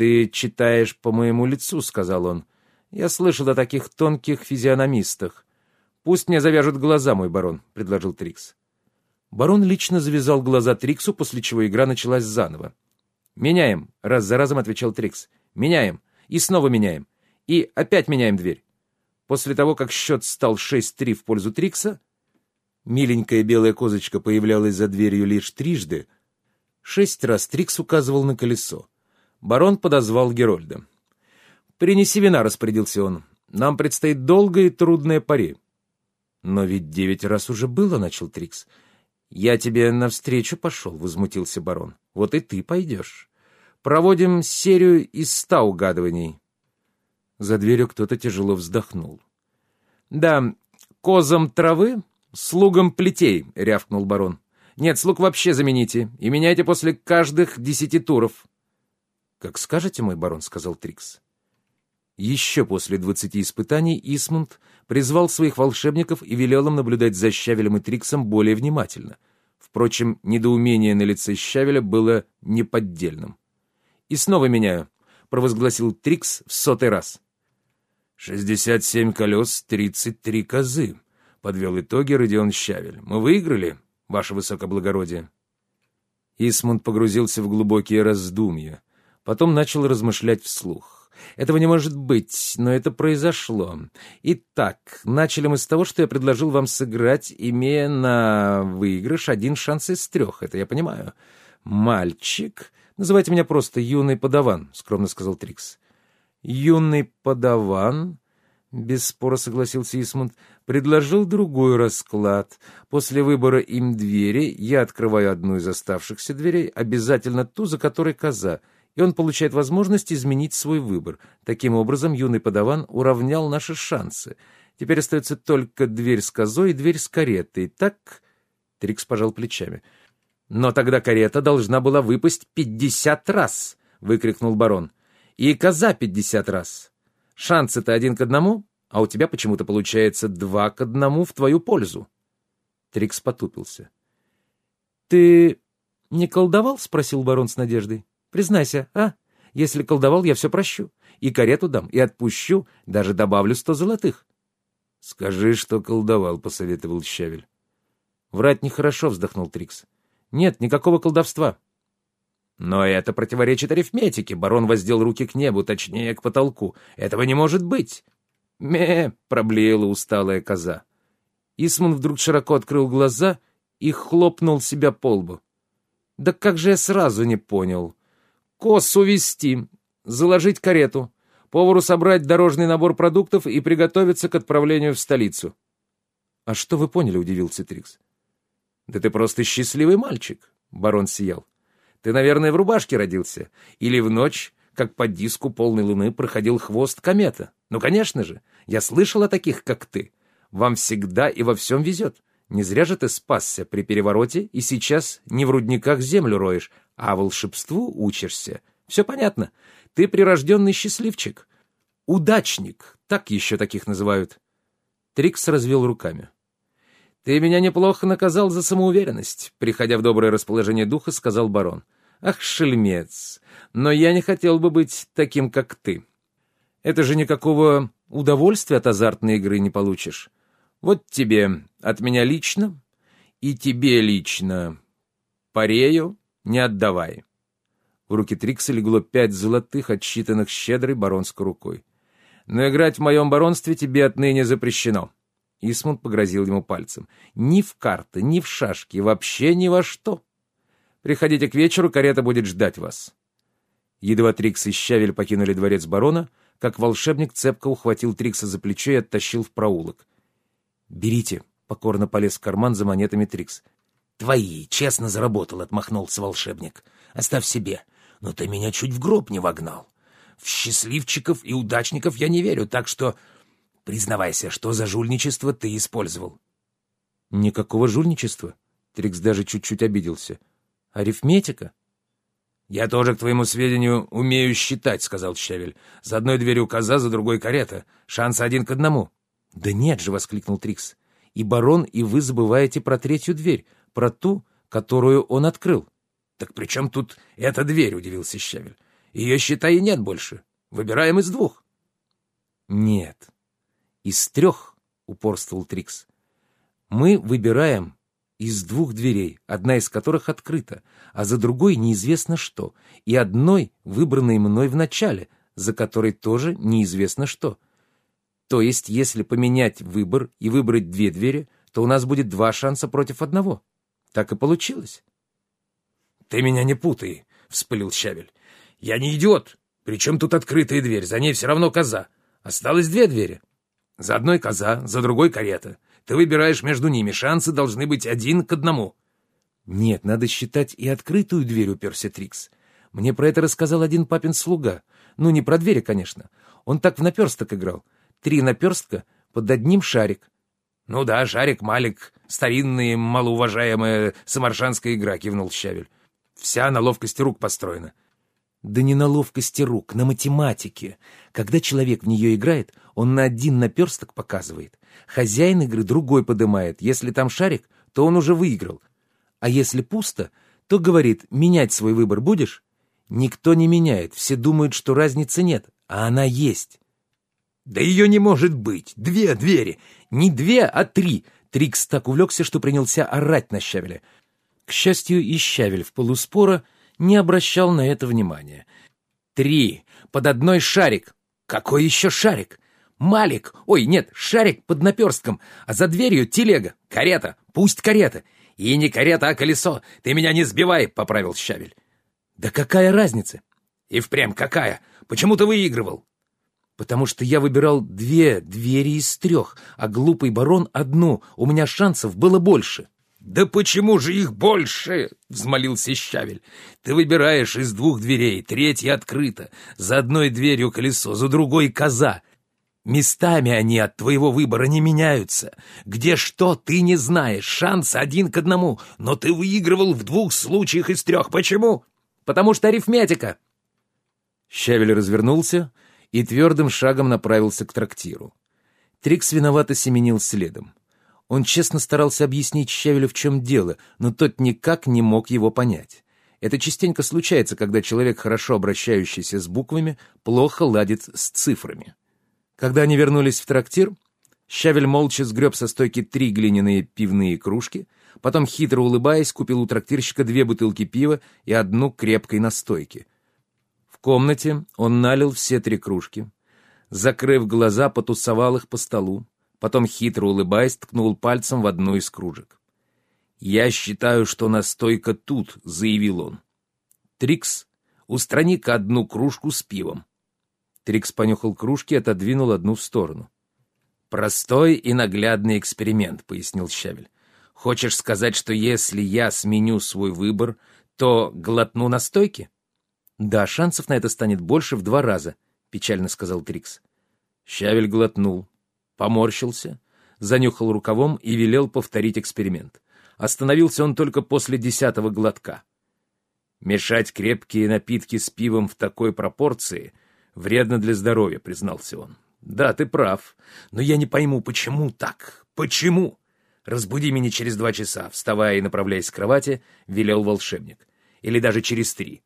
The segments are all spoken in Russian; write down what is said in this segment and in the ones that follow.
«Ты читаешь по моему лицу», — сказал он. «Я слышал о таких тонких физиономистах. Пусть мне завяжут глаза, мой барон», — предложил Трикс. Барон лично завязал глаза Триксу, после чего игра началась заново. «Меняем», — раз за разом отвечал Трикс. «Меняем. И снова меняем. И опять меняем дверь». После того, как счет стал 6-3 в пользу Трикса, миленькая белая козочка появлялась за дверью лишь трижды, шесть раз Трикс указывал на колесо. Барон подозвал Герольда. «Принеси вина», — распорядился он. «Нам предстоит долгая и трудная пари». «Но ведь девять раз уже было», — начал Трикс. «Я тебе навстречу пошел», — возмутился барон. «Вот и ты пойдешь. Проводим серию из ста угадываний». За дверью кто-то тяжело вздохнул. «Да, козам травы, слугам плетей», — рявкнул барон. «Нет, слуг вообще замените, и меняйте после каждых десяти туров». «Как скажете, мой барон», — сказал Трикс. Еще после двадцати испытаний Исмунд призвал своих волшебников и велел им наблюдать за Щавелем и Триксом более внимательно. Впрочем, недоумение на лице Щавеля было неподдельным. «И снова меняю», — провозгласил Трикс в сотый раз. «Шестьдесят семь колес, тридцать три козы», — подвел итоги Родион Щавель. «Мы выиграли, ваше высокоблагородие». Исмунд погрузился в глубокие раздумья. Потом начал размышлять вслух. Этого не может быть, но это произошло. Итак, начали мы с того, что я предложил вам сыграть, имея на выигрыш один шанс из трех. Это я понимаю. Мальчик... Называйте меня просто юный подаван, — скромно сказал Трикс. Юный подаван, — без спора согласился Исмунд, — предложил другой расклад. После выбора им двери я открываю одну из оставшихся дверей, обязательно ту, за которой коза — и он получает возможность изменить свой выбор. Таким образом, юный подаван уравнял наши шансы. Теперь остается только дверь с козой и дверь с каретой. Так...» Трикс пожал плечами. «Но тогда карета должна была выпасть пятьдесят раз!» — выкрикнул барон. «И коза пятьдесят раз! Шансы-то один к одному, а у тебя почему-то получается два к одному в твою пользу!» Трикс потупился. «Ты не колдовал?» — спросил барон с надеждой. Признайся, а? Если колдовал, я все прощу. И карету дам, и отпущу, даже добавлю сто золотых. — Скажи, что колдовал, — посоветовал Щавель. — Врать нехорошо, — вздохнул Трикс. — Нет, никакого колдовства. — Но это противоречит арифметике. Барон воздел руки к небу, точнее, к потолку. Этого не может быть. — Ме! — проблеяла усталая коза. Исман вдруг широко открыл глаза и хлопнул себя по лбу. — Да как же я сразу не понял! — Кос увезти, заложить карету, повару собрать дорожный набор продуктов и приготовиться к отправлению в столицу. — А что вы поняли? — удивился Трикс. — Да ты просто счастливый мальчик, — барон сиял. — Ты, наверное, в рубашке родился. Или в ночь, как по диску полной луны, проходил хвост комета. Ну, конечно же, я слышал о таких, как ты. Вам всегда и во всем везет. Не зря же ты спасся при перевороте и сейчас не в рудниках землю роешь, а волшебству учишься. Все понятно. Ты прирожденный счастливчик. Удачник, так еще таких называют. Трикс развел руками. «Ты меня неплохо наказал за самоуверенность», — приходя в доброе расположение духа, сказал барон. «Ах, шельмец! Но я не хотел бы быть таким, как ты. Это же никакого удовольствия от азартной игры не получишь. Вот тебе от меня лично и тебе лично. Парею не отдавай. В руки Трикса легло пять золотых, отсчитанных щедрой баронской рукой. Но играть в моем баронстве тебе отныне запрещено. Исмунд погрозил ему пальцем. Ни в карты, ни в шашки, вообще ни во что. Приходите к вечеру, карета будет ждать вас. Едва Трикс и Щавель покинули дворец барона, как волшебник цепко ухватил Трикса за плечо и оттащил в проулок. «Берите», — покорно полез в карман за монетами Трикс. «Твои, честно заработал», — отмахнулся волшебник. «Оставь себе. Но ты меня чуть в гроб не вогнал. В счастливчиков и удачников я не верю, так что признавайся, что за жульничество ты использовал». «Никакого жульничества», — Трикс даже чуть-чуть обиделся. «Арифметика?» «Я тоже, к твоему сведению, умею считать», — сказал Щавель. «За одной дверью коза, за другой карета. Шанс один к одному». «Да нет же!» — воскликнул Трикс. «И барон, и вы забываете про третью дверь про ту, которую он открыл. — Так при чем тут эта дверь? — удивился Щавель. — Ее, считай, и нет больше. Выбираем из двух. Нет. Из трех, упорствовал Трикс. Мы выбираем из двух дверей, одна из которых открыта, а за другой неизвестно что, и одной, выбранной мной в начале, за которой тоже неизвестно что. То есть, если поменять выбор и выбрать две двери, то у нас будет два шанса против одного. Так и получилось. «Ты меня не путай», — вспылил Щавель. «Я не идиот. Причем тут открытая дверь, за ней все равно коза. Осталось две двери. За одной коза, за другой карета. Ты выбираешь между ними, шансы должны быть один к одному». «Нет, надо считать и открытую дверь, уперся Трикс. Мне про это рассказал один папин слуга. Ну, не про двери, конечно. Он так в наперсток играл. Три наперстка под одним шарик. «Ну да, шарик Малик, старинная, малоуважаемая самаршанская игра», — кивнул Щавель. «Вся на ловкости рук построена». Да не на ловкости рук, на математике. Когда человек в нее играет, он на один наперсток показывает. Хозяин игры другой подымает. Если там шарик, то он уже выиграл. А если пусто, то говорит, менять свой выбор будешь? Никто не меняет, все думают, что разницы нет, а она есть. «Да ее не может быть! Две двери! Не две, а три!» Трикс так увлекся, что принялся орать на Щавеля. К счастью, и Щавель в полуспора не обращал на это внимания. «Три! Под одной шарик! Какой еще шарик? Малик! Ой, нет, шарик под наперстком, а за дверью телега, карета, пусть карета! И не карета, а колесо! Ты меня не сбивай!» — поправил Щавель. «Да какая разница?» «И впрямь какая? Почему ты выигрывал?» «Потому что я выбирал две двери из трех, а глупый барон — одну. У меня шансов было больше». «Да почему же их больше?» — взмолился Щавель. «Ты выбираешь из двух дверей, третья открыта. За одной дверью колесо, за другой коза. Местами они от твоего выбора не меняются. Где что, ты не знаешь. Шанс один к одному. Но ты выигрывал в двух случаях из трех. Почему?» «Потому что арифметика». Щавель развернулся и твердым шагом направился к трактиру. Трикс виновато семенил следом. Он честно старался объяснить Щавелю, в чем дело, но тот никак не мог его понять. Это частенько случается, когда человек, хорошо обращающийся с буквами, плохо ладит с цифрами. Когда они вернулись в трактир, Щавель молча сгреб со стойки три глиняные пивные кружки, потом, хитро улыбаясь, купил у трактирщика две бутылки пива и одну крепкой настойки. Комнате он налил все три кружки, закрыв глаза, потусовал их по столу, Потом, хитро улыбаясь, ткнул пальцем в одну из кружек. «Я считаю, что настойка тут», — заявил он. «Трикс, устрани-ка одну кружку с пивом». Трикс понюхал кружки и отодвинул одну в сторону. «Простой и наглядный эксперимент», — пояснил Щавель. «Хочешь сказать, что если я сменю свой выбор, то глотну настойки?» «Да, шансов на это станет больше в два раза», — печально сказал Трикс. Щавель глотнул, поморщился, занюхал рукавом и велел повторить эксперимент. Остановился он только после десятого глотка. «Мешать крепкие напитки с пивом в такой пропорции вредно для здоровья», — признался он. «Да, ты прав, но я не пойму, почему так? Почему?» «Разбуди меня через два часа», — вставая и направляясь к кровати, велел волшебник. «Или даже через три.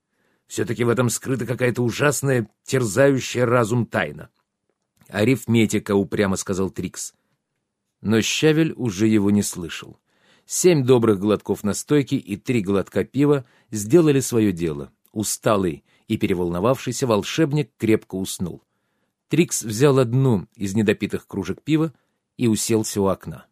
Все-таки в этом скрыта какая-то ужасная, терзающая разум тайна. «Арифметика», — упрямо сказал Трикс. Но Щавель уже его не слышал. Семь добрых глотков настойки и три глотка пива сделали свое дело. Усталый и переволновавшийся волшебник крепко уснул. Трикс взял одну из недопитых кружек пива и уселся у окна.